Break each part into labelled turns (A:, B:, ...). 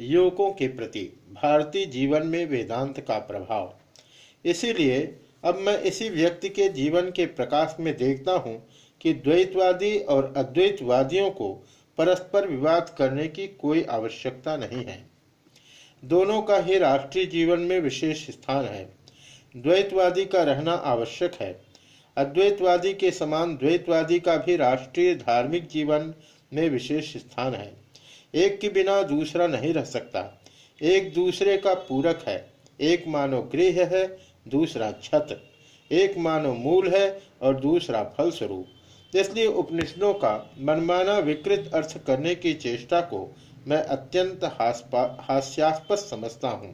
A: युवकों के प्रति भारतीय जीवन में वेदांत का प्रभाव। इसीलिए अब मैं इसी व्यक्ति के जीवन के प्रकाश में देखता हूँ कि द्वैतवादी और अद्वैतवादियों को परस्पर विवाद करने की कोई आवश्यकता नहीं है। दोनों का ही राष्ट्रीय जीवन में विशेष स्थान है। द्वैतवादी का रहना आवश्यक है। अद्वैतवादी के समान द्वैतवादी का भी राष्ट्रीय धार्मिक जीवन में विशेष स्थान है। एक के बिना दूसरा नहीं रह सकता। एक दूसरे का पूरक है। एक मानो गृह है, दूसरा छत। एक मानो मूल है और दूसरा फल स्वरूप इसलिए उपनिषदों का मनमाना विकृत अर्थ करने की चेष्टा को मैं अत्यंत हास्यास्पद समझता हूँ।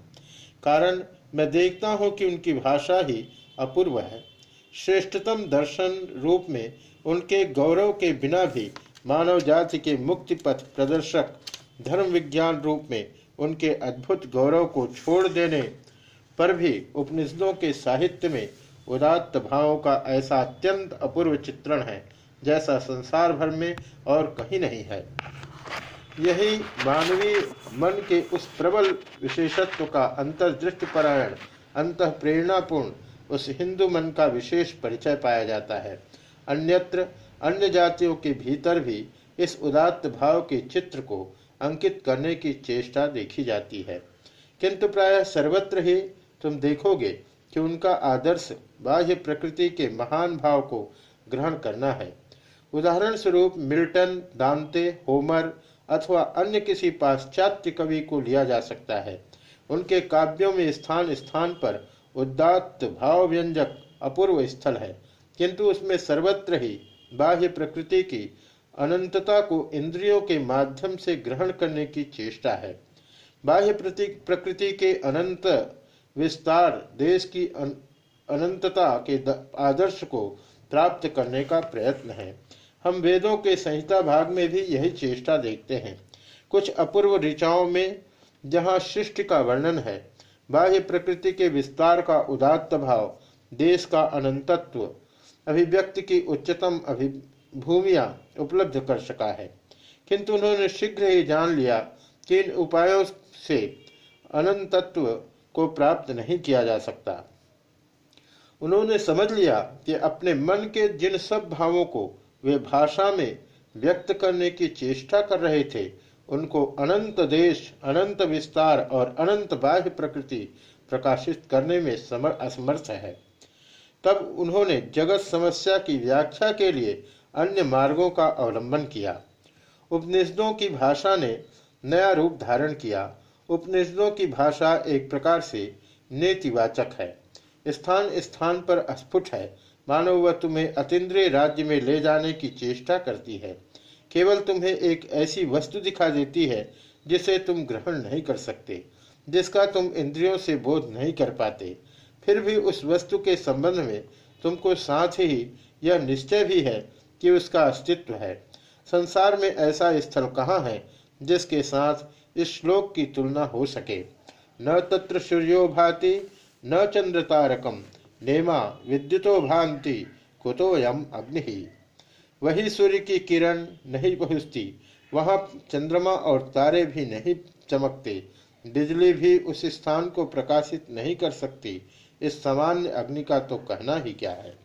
A: कारण मैं देखता हूँ कि उनकी भाषा ही अपूर्व है। श्रेष्ठतम दर्शन रूप में उनके गौरव के बिना भी मानव जाति के मुक्ति पथ प्रदर्शक, धर्म विज्ञान रूप में उनके अद्भुत गौरव को छोड़ देने पर भी उपनिषदों के साहित्य में उदात्त भावों का ऐसा अत्यंत अपूर्व चित्रण है, जैसा संसार भर में और कहीं नहीं है। यही मानवीय मन के उस प्रबल विशेषत्व का अंतर्दृष्टिपरायण अंत प्रेरणापूर्ण उस हिंदू मन का विशेष परिचय पाया जाता है। अन्यत्र अन्य जातियों के भीतर भी इस उदात्त भाव के चित्र को अंकित करने की चेष्टा देखी जाती है। किंतु प्राय सर्वत्र ही तुम देखोगे कि उनका आदर्श बाह्य प्रकृति के महान भाव को ग्रहण करना है। उदाहरण स्वरूप मिल्टन, दांते, होमर अथवा अन्य किसी पाश्चात्य कवि को लिया जा सकता है। उनके काव्यों में स्थान स्थान पर उदात्त भाव व्यंजक अपूर्व स्थल है, किंतु उसमें सर्वत्र ही बाह्य प्रकृति की अनंतता को इंद्रियों के माध्यम से ग्रहण करने की चेष्टा है। बाह्य प्रकृति के अनंत विस्तार देश की अनंतता के आदर्श को प्राप्त करने का प्रयत्न है। हम वेदों के संहिता भाग में भी यही चेष्टा देखते हैं। कुछ अपूर्व ऋचाओं में जहाँ सृष्टि का वर्णन है, बाह्य प्रकृति के विस्तार का उदात्त भाव, देश का अनंतत्व अभिव्यक्ति की उच्चतम अभिभूमिया उपलब्ध कर सका है। किंतु उन्होंने शीघ्र ही जान लिया कि इन उपायों से अनंतत्व को प्राप्त नहीं किया जा सकता। उन्होंने समझ लिया कि अपने मन के जिन सब भावों को वे भाषा में व्यक्त करने की चेष्टा कर रहे थे, उनको अनंत देश, अनंत विस्तार और अनंत बाह्य प्रकृति प्रकाशित करने में असमर्थ है। तब उन्होंने जगत समस्या की व्याख्या के लिए अन्य मार्गों का अवलंबन किया। उपनिषदों की भाषा ने नया रूप धारण किया। उपनिषदों की भाषा एक प्रकार से नीतिवाचक है। स्थान स्थान पर स्फुट है। मानो वह तुम्हें अतीन्द्रिय राज्य में ले जाने की चेष्टा करती है। केवल तुम्हें एक ऐसी वस्तु दिखा देती है जिसे तुम ग्रहण नहीं कर सकते, जिसका तुम इंद्रियों से बोध नहीं कर पाते। फिर भी उस वस्तु के संबंध में तुमको साथ ही यह निश्चय भी है कि उसका अस्तित्व है। संसार में ऐसा स्थल कहाँ है जिसके साथ इस श्लोक की तुलना हो सके? न तत्र सूर्यो भाति, न चंद्र तारकम नेमा विद्युतो भांति कुतोयम अग्नि। वही सूर्य की किरण नहीं पहुँचती, वहाँ चंद्रमा और तारे भी नहीं चमकते, बिजली भी उस स्थान को प्रकाशित नहीं कर सकती इस सामान्य अग्नि का तो कहना ही क्या है?